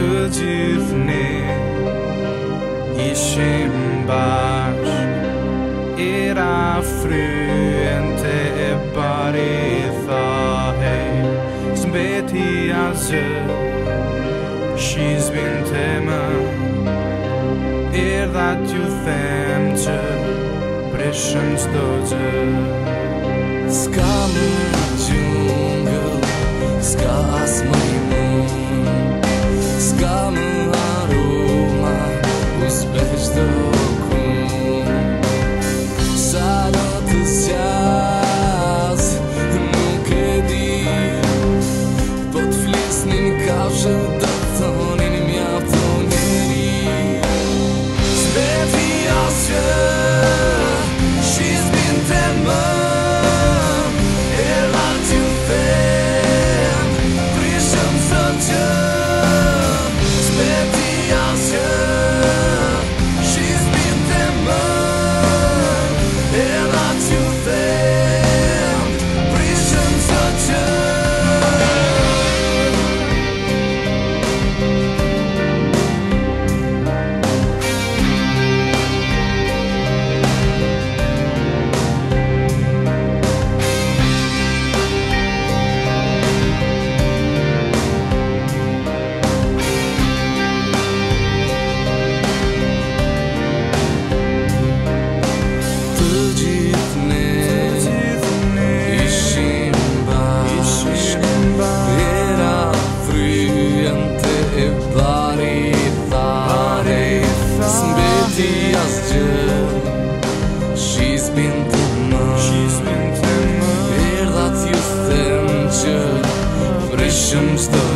të gjithë ne Ishim bashk Era fryen të e pari thahe Zbeti azë Shizbin të më Erdha t'ju them që Preshëm s'do gjë Ska më gjungë Ska as më i Matthias Jim She's been to much She's been to